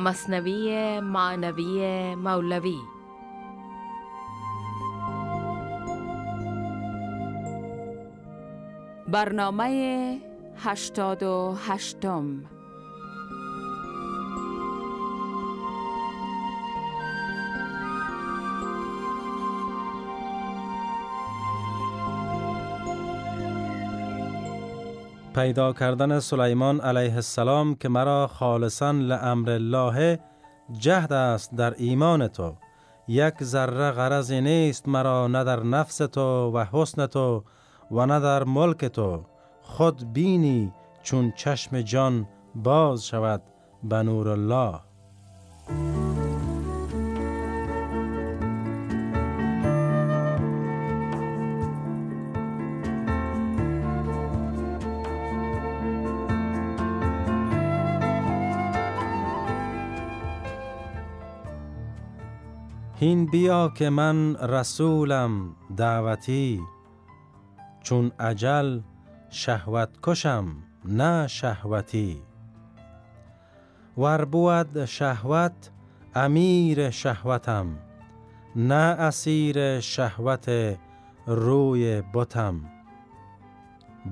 مصنوی معنوی مولوی. برنامه هشتاد و هشتم. پیدا کردن سلیمان علیه السلام که مرا خالصا لامر الله جهد است در ایمان تو. یک ذره غرض نیست مرا نه در نفس تو و حسن تو و نه در ملک تو. خود بینی چون چشم جان باز شود به نور الله بیا که من رسولم دعوتی. چون عجل شهوت کشم نه شهوتی. ور بود شهوت امیر شهوتم نه اسیر شهوت روی بتم.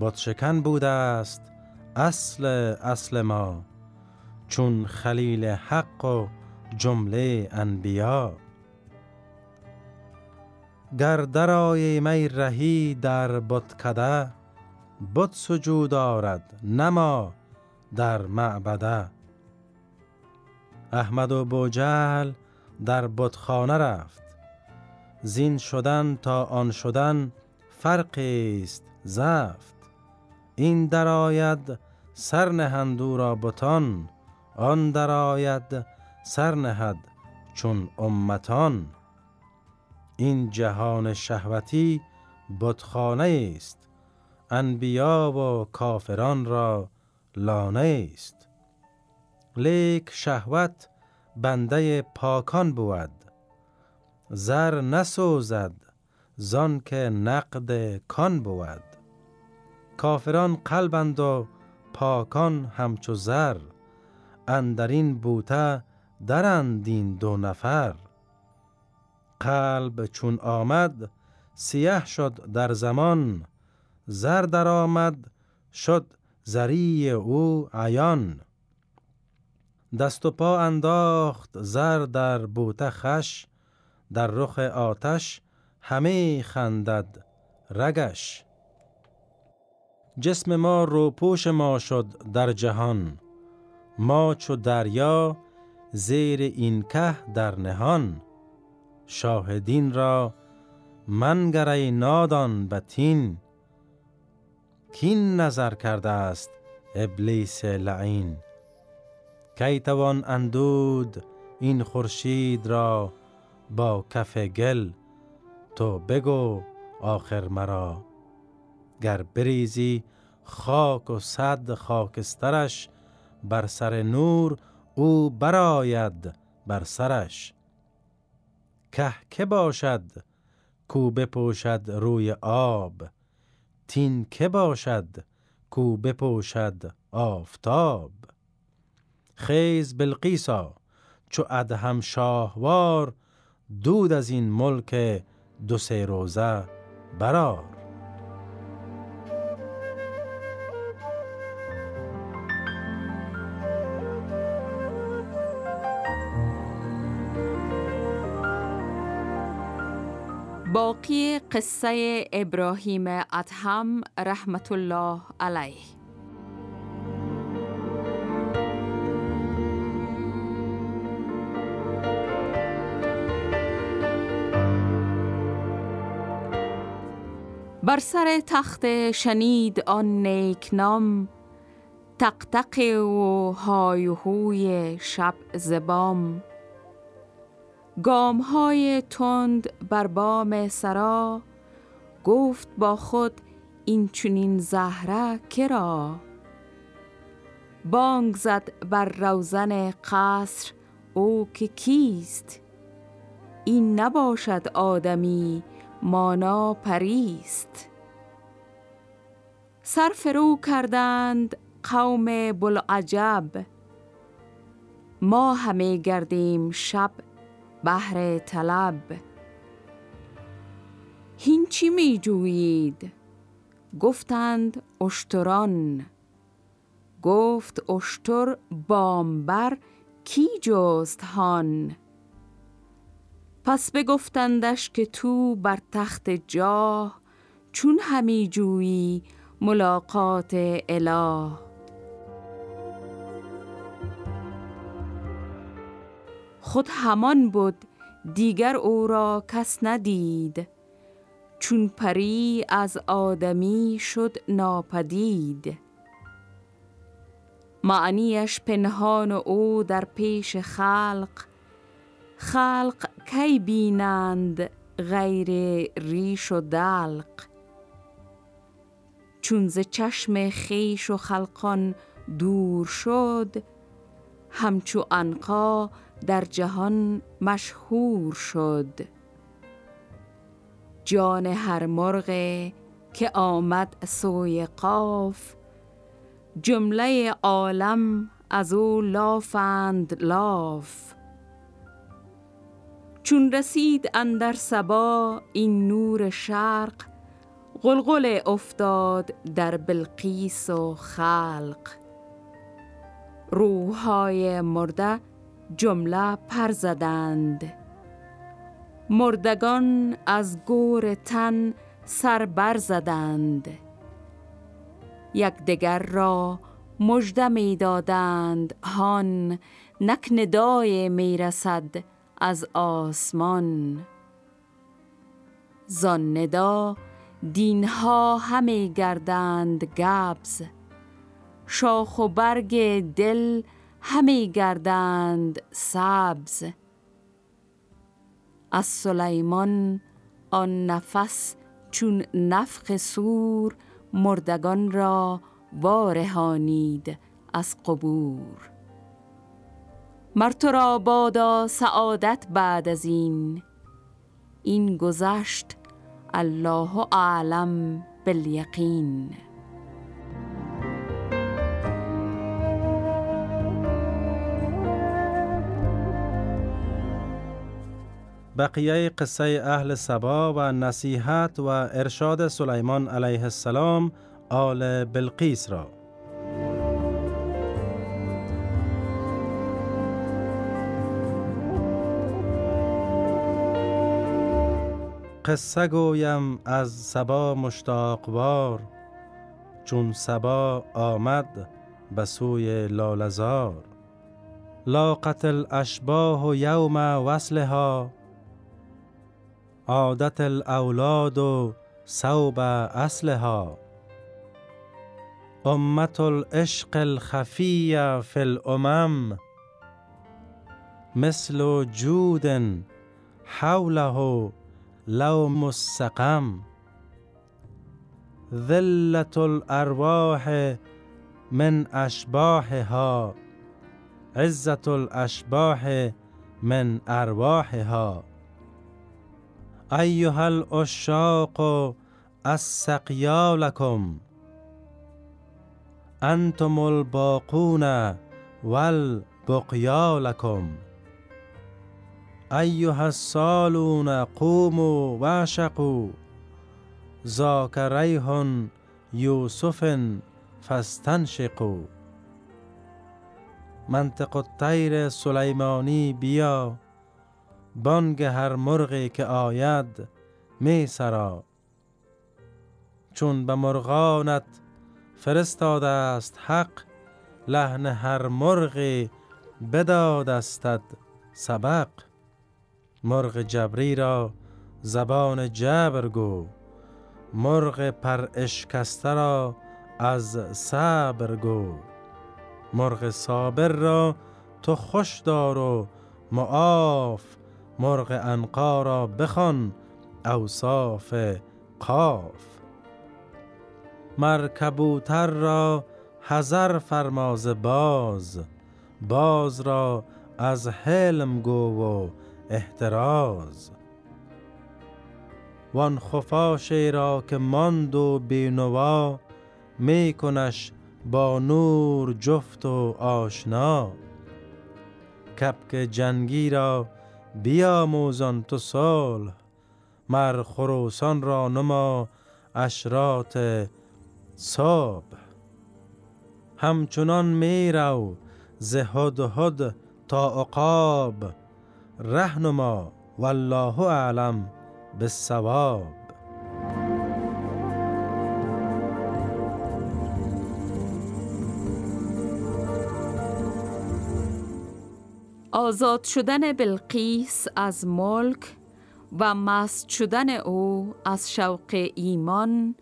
بت شکن بوده است اصل اصل ما چون خلیل حق و جمله انبیا. گر درای می رهی در کده بت سجود آرد نما در معبده. احمد و بوجهل در بتخانه رفت. زین شدن تا آن شدن فرقی است زفت. این درآید سر نهند را بتان آن درآید سر نهد چون امتان. این جهان شهوتی بتخانه است انبیا و کافران را لانه است لیک شهوت بنده پاکان بود. زر نسوزد زان که نقد کان بود. کافران قلبند و پاکان همچو زر. اندرین بوته درند این دو نفر. قلب چون آمد سیه شد در زمان زر در آمد شد زری او عیان. دست و پا انداخت زر در بوته خش در رخ آتش همه خندد رگش. جسم ما روپوش ما شد در جهان ما چو دریا زیر این که در نهان. شاهدین را منگره نادان بتین کین نظر کرده است ابلیس لعین. کی توان اندود این خورشید را با کف گل؟ تو بگو آخر مرا. گر بریزی خاک و صد خاکسترش بر سر نور او براید بر سرش. که که باشد کو بپوشد روی آب. تین که باشد کو بپوشد آفتاب. خیز بلقیسا چو ادهم شاهوار دود از این ملک دو سه روزه برار قصه ابراهیم ادهم رحمت الله علیه. بر سر تخت شنید آن نیک نام تق و های هوی شب زبام گام های تند بر بام سرا گفت با خود این چونین زهره کرا بانگ زد بر روزن قصر او که کیست؟ این نباشد آدمی مانا پریست. سر فرو کردند قوم بلعجب ما همه گردیم شب بهر طلب. هین چی می جویید گفتند اشتران. گفت اشتر بامبر کی جست هان؟ پس بگفتندش که تو بر تخت جاه چون همی جویی ملاقات اله. خود همان بود دیگر او را کس ندید. چون پری از آدمی شد ناپدید. معنیش پنهان او در پیش خلق. خلق کی بینند غیر ریش و دلق؟ چون ز چشم خیش و خلقان دور شد همچو انقا در جهان مشهور شد. جان هر مرغ که آمد سوی قاف جمله عالم از او لافند لاف. چون رسید اندر سبا این نور شرق غلغل افتاد در بلقیس و خلق. روحهای مرده جمله پر زدند. مردگان از گور تن سر بر زدند. دگر را مژده می دادند. هان نک ندای می رسد از آسمان. زان ندا دینها همه گردند. گبز شاخ و برگ دل همه گردند سبز. از سلیمان آن نفس چون نفخ سور مردگان را وارهانید از قبور. مرتو را بادا سعادت بعد از این. این گذشت الله اعلم بالیقین. بقیه قصه اهل سبا و نصیحت و ارشاد سلیمان علیه السلام آل بلقیس را. قصه گویم از سبا مشتاقوار چون سبا آمد به سوی لالزار. لاقت الاشباه یوم وصلها عادت الاولاد و صوب اصلها امت العشق الخفی فی الامم مثل جود حوله لو مستقم ذلة الارواح من اشباحها عزة الاشباح من ارواحها ایها الاشاق السقیا لكم انتم الباقون والبقیا لكم ایها السالون قوموا واشقوا ذاك ریح یوسف فاستنشقوا منطق الطیر سلیمانی بیا بانگ هر مرغی که آید می سرا. چون به مرغانت فرستاده است حق لحن هر مرغی بدادستد سبق. مرغ جبری را زبان جبر گو مرغ پر اشکسته را از صبر گو. مرغ صابر را تو خوش دار و معاف مرغ انقا را بخوان اوصاف قاف. مرکبوتر را حذر فرماز باز باز را از حلم گو و احتراز. وان خفاشی را که ماند و بینوا میکنش با نور جفت و آشنا. کپک جنگی را بیاموزان تو سال مر خروسان را نما اشرات صاب همچنان می رو ز هد تا عقاب رهنما والله اعلم بالصواب. آزاد شدن بلقیس از ملک و مست شدن او از شوق ایمان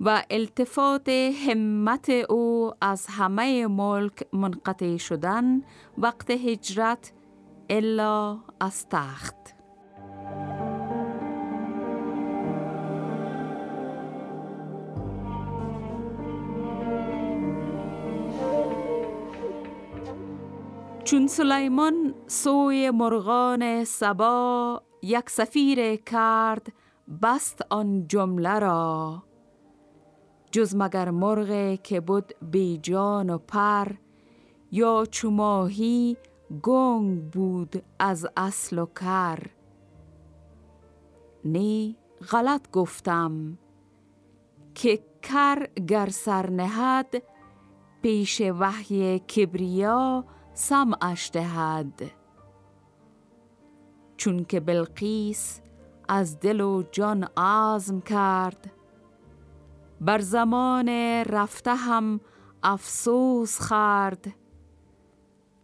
و التفات همت او از همه ملک منقطع شدن وقت هجرت الا از تخت. چون سلیمان سوی مرغان سبا یک سفیر کرد بست آن جمله را. جز مگر مرغ که بود بی جان و پر یا چماهی گنگ بود از اصل و کر. نی غلط گفتم که کر گر سر نهد پیش وحی کبریا سمعش دهد. چون که بلقیس از دل و جان عزم کرد. بر زمان رفته هم افسوس خرد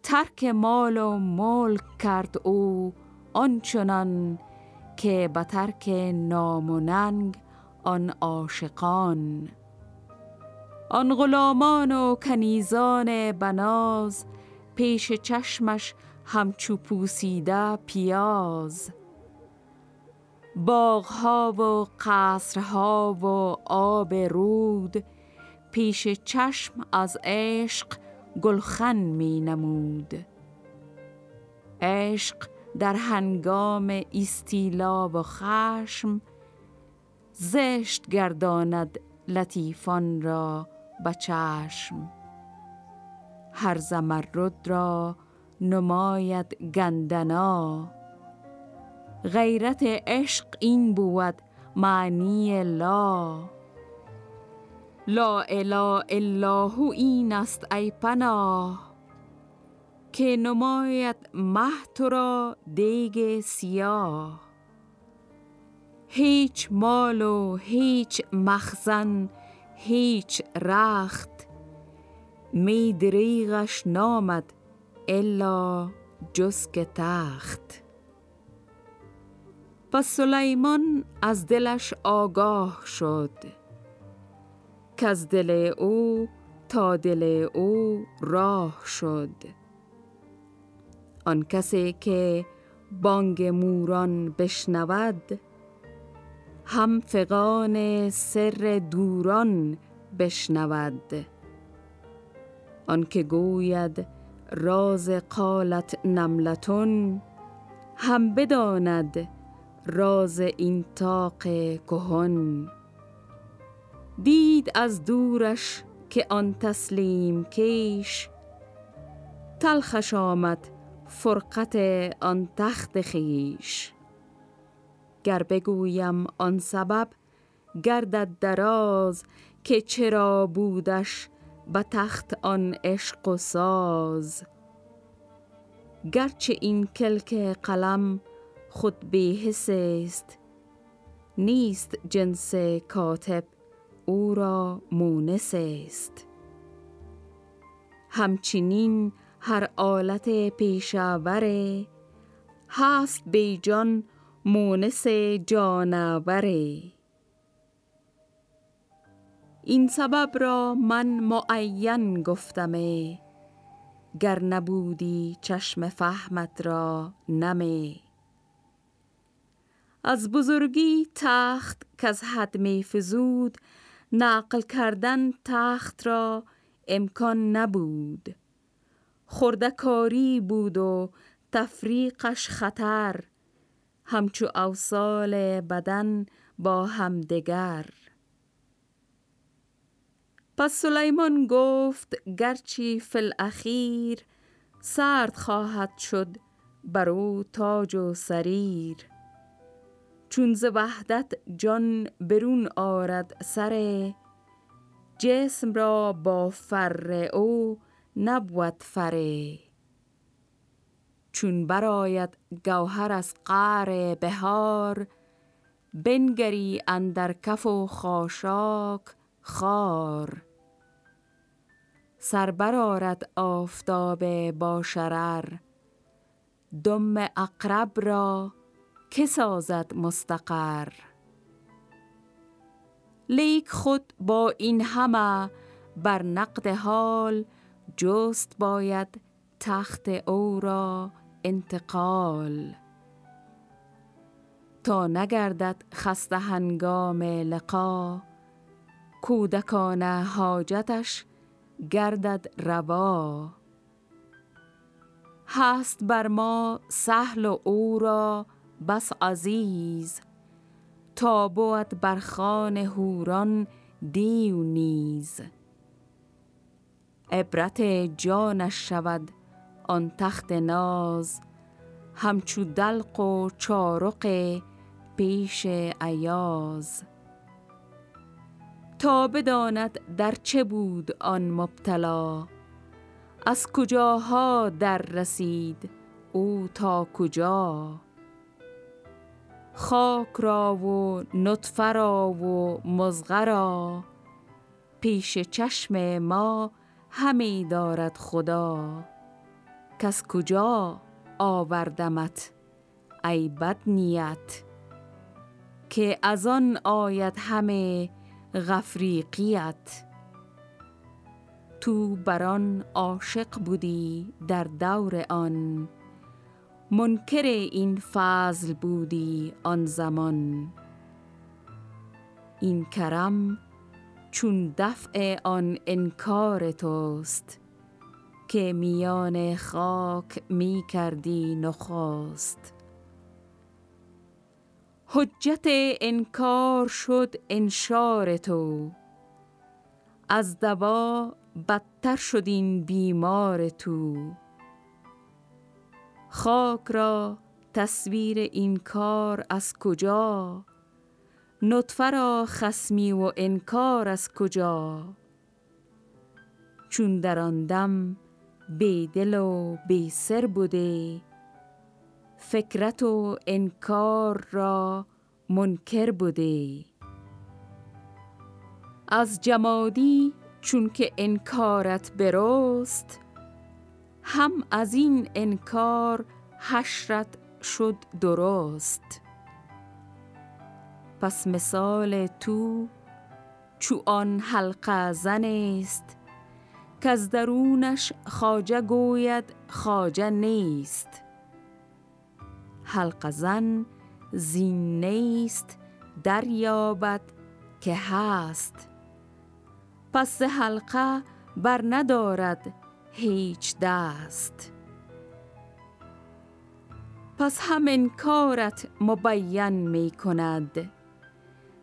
ترک مال و ملک کرد او آنچنان که به ترک نام و ننگ آن عاشقان. آن غلامان و کنیزان بناز پیش چشمش همچو پوسیده پیاز. باغها و قصرها و آب رود پیش چشم از عشق گلخن می نمود. عشق در هنگام استیلا و خشم زشت گرداند لطیفان را به چشم. هر زمرد را نماید گندنا. غیرت عشق این بود معنی لا. لا اله الا هو این است ای پناه. که نماید مه را دیگ سیاه. هیچ مال و هیچ مخزن هیچ رخت. می دریغش نامد الا جز که تخت. پس سلیمان از دلش آگاه شد که از دل او تا دل او راه شد. آن کسی که بانگ موران بشنود هم فقان سر دوران بشنود. آنکه گوید راز قالت نملتون هم بداند راز این تاق کهن. دید از دورش که آن تسلیم کیش تلخش آمد فرقت آن تخت خیش گر بگویم آن سبب گردد دراز که چرا بودش به تخت آن عشق و ساز. گرچه این کلک قلم خود بیحس است نیست جنس کاتب او را مونس است. همچنین هر آلت پیشاوره هست بیجان مونس جانوره این سبب را من معین گفتمه گر نبودی چشم فهمت را نمه از بزرگی تخت که از حد می فزود نقل کردن تخت را امکان نبود. خردکاری بود و تفریقش خطر همچو اوصال بدن با همدگر. پس سلیمان گفت گرچی فی الاخیر سرد خواهد شد بر او تاج و سریر. چون ز وحدت جان برون آرد سر جسم را با فر او نبود فره چون براید گوهر از قعر بهار بنگری اندر کف و خاشاک خار. سر برارد آفتاب با شرر. دم اقرب را که سازد مستقر. لیک خود با این همه بر نقد حال جست باید تخت او را انتقال. تا نگردد خسته هنگام لقا کودکان حاجتش گردد روا. هست بر ما سهل و او را بس عزیز. تا بود بر خان هوران دیو نیز. عبرت جانش شود آن تخت ناز. همچو دلق و چارق پیش ایاز. تا بداند در چه بود آن مبتلا. از کجاها در رسید او تا کجا؟ خاک را و نطفه را و مزغه را. پیش چشم ما همی دارد خدا. کس کجا آوردمت ای بد نیت که از آن آید همه غفریقیت. تو بران عاشق بودی در دور آن. منکر این فضل بودی آن زمان. این کرم چون دفع آن انکار توست که میان خاک می کردی نخواست حجت انکار شد انشار تو. از دوا بدتر شد این بیمار تو. خاک را تصویر این کار از کجا؟ نطفه را خسمی و انکار از کجا؟ چون در آن دم بی دل و بی سر بوده فکرت و انکار را منکر بوده. از جمادی چون که انکارت برست هم از این انکار حشرت شد درست. پس مثال تو چو آن حلقه زن است که از درونش خاجه گوید خاجه نیست. حلقه زن زین نیست دریابد که هست. پس حلقه بر ندارد هیچ دست. پس هم کارت مبین می کند.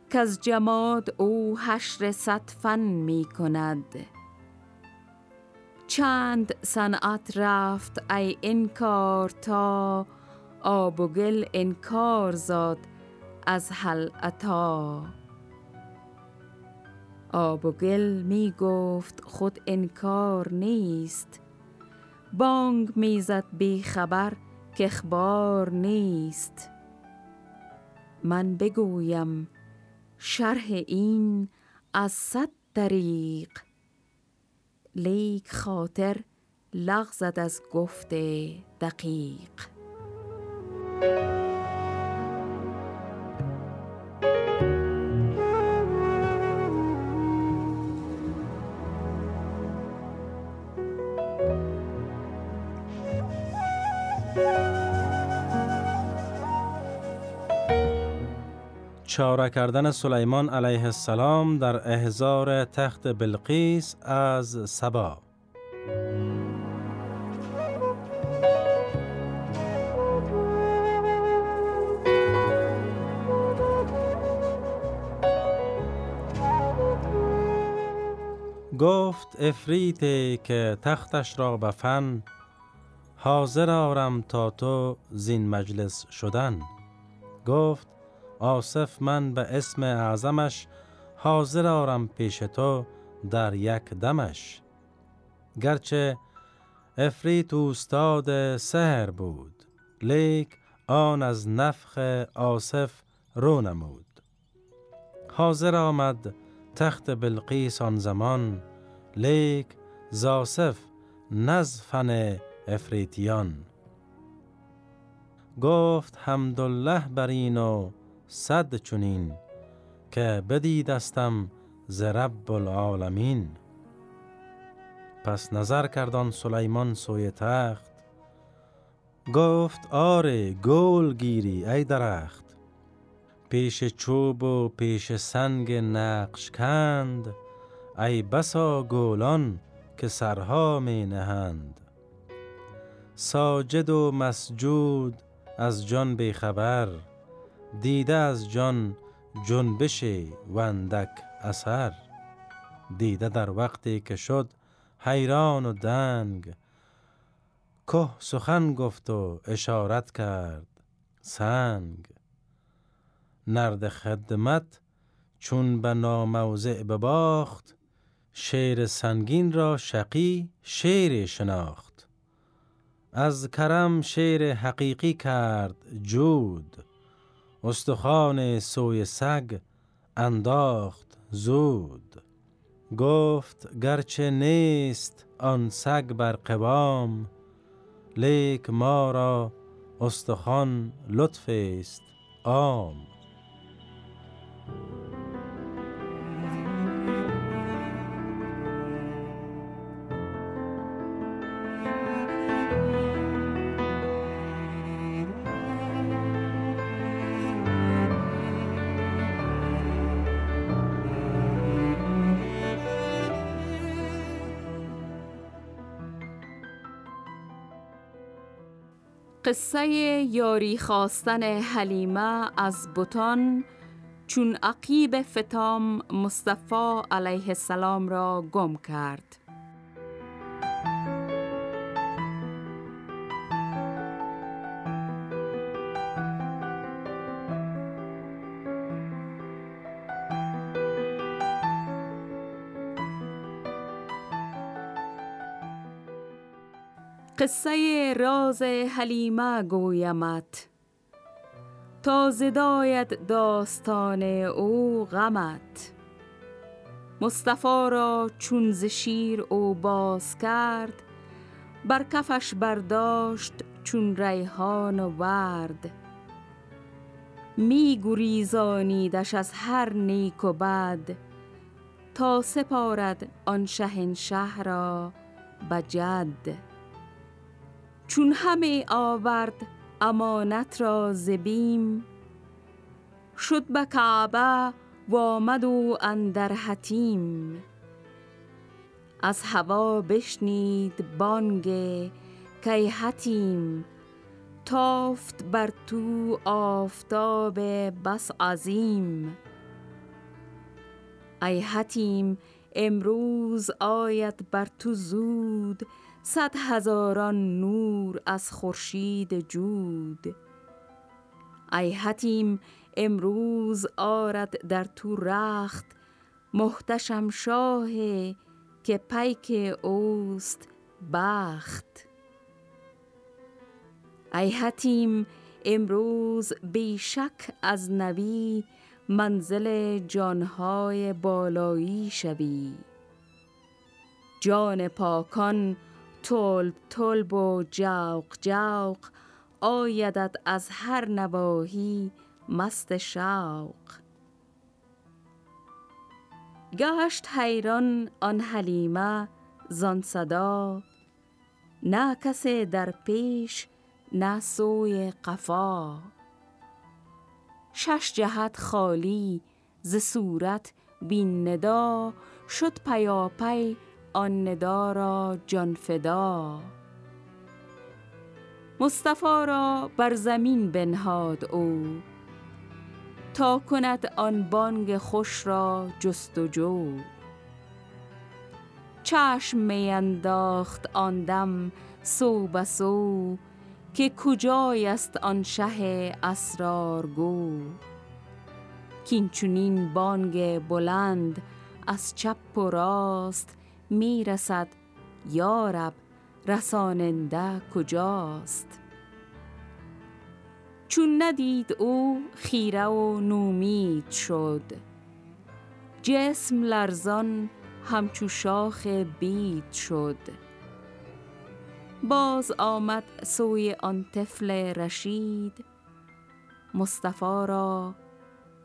که از جماد او حشر صد فن می کند. چند صنعت رفت ای انکار تا آب و گل انکار زاد از حل عطا. آب و گل می گفت خود انکار نیست بانگ می‌زد بی خبر که اخبار نیست. من بگویم شرح این از صد طریق. لیک خاطر لغزد از گفت دقیق. چاره کردن سلیمان علیه السلام در احزار تخت بلقیس از سبا. گفت افریتی که تختش را به فن حاضر آرم تا تو زین مجلس شدن. گفت آصف من به اسم اعظمش حاضر آرم پیش تو در یک دمش. گرچه افریت استاد سهر بود لیک آن از نفخ آصف رو نمود. حاضر آمد تخت بلقیس آن زمان لیک زاسف نزفن افریتیان. گفت حمدالله بر این و صد چونین که بدیدستم ز رب العالمین. پس نظر کردان سلیمان سوی تخت گفت آره گول گیری ای درخت. پیش چوب و پیش سنگ نقش کند ای بسا گولان که سرها می نهند. ساجد و مسجود از جان بیخبر دیده از جان جنبش وندک اثر. دیده در وقتی که شد حیران و دنگ که سخن گفت و اشارت کرد سنگ. نرد خدمت چون به ناموضع بباخت شیر سنگین را شقی شیر شناخت. از کرم شیر حقیقی کرد جود استخوان سوی سگ انداخت زود. گفت گرچه نیست آن سگ بر قوام لیک ما را استخوان لطف است عام. قصه یاری خواستن حلیمه از بوتان چون عقیب فتام مصطفی علیه السلام را گم کرد. قصه راز حلیمه گویمت. تا زداید داستان او غمت. مصطفی را چون ز شیر او باز کرد بر کفش برداشت چون ریحان و ورد. می گریزانیدش از هر نیک و بد تا سپارد آن شهنشه را بجد. چون همه آورد امانت را زبیم شد به کعبه و آمد و اندر حتیم. از هوا بشنید بانگ کی حتیم. تافت بر تو آفتاب بس عظیم. ای حتیم امروز آید بر تو زود صد هزاران نور از خورشید جود. ای حتیم امروز آرد در تو رخت محتشم شاه که پیک اوست بخت. ای حتیم امروز بیشک از نبی منزل جانهای بالایی شوی. جان پاکان طلب طلب و جوق جوق آیدد از هر نواهی مست شوق. گشت حیران آن حلیمه زان صدا نه کسی در پیش نه سوی قفا. شش جهت خالی ز صورت بین ندا شد پیاپی آن ندا را جان فدا. مصطفی را بر زمین بنهاد او تا کند آن بانگ خوش را جستجو چشم می انداخت آن دم سو بسو که کجای است آن شه اسرارگو کینچونین بانگ بلند از چپ و راست می‌رسد. یارب رساننده کجاست؟ چون ندید او خیره و نومید شد. جسم لرزان همچو شاخ بید شد. باز آمد سوی آن طفل رشید. مصطفی را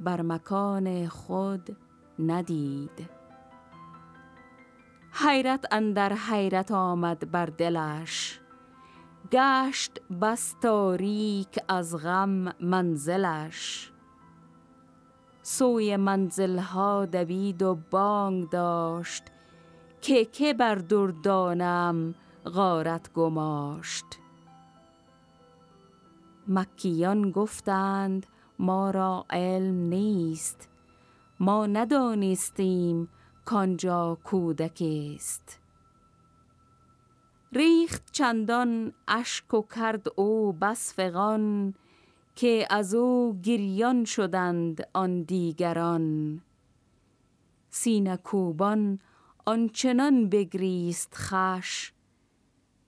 بر مکان خود ندید. حیرت اندر حیرت آمد بر دلش. گشت بس تاریک از غم منزلش. سوی منزلها دوید و بانگ داشت که که بر دردانم غارت گماشت. مکیان گفتند ما را علم نیست. ما ندانستیم کانجا کودک است ریخت چندان اشک و کرد او بس فغان که از او گریان شدند آن دیگران. سینه کوبان آنچنان بگریست خش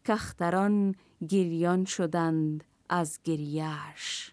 کختران گریان شدند از گریش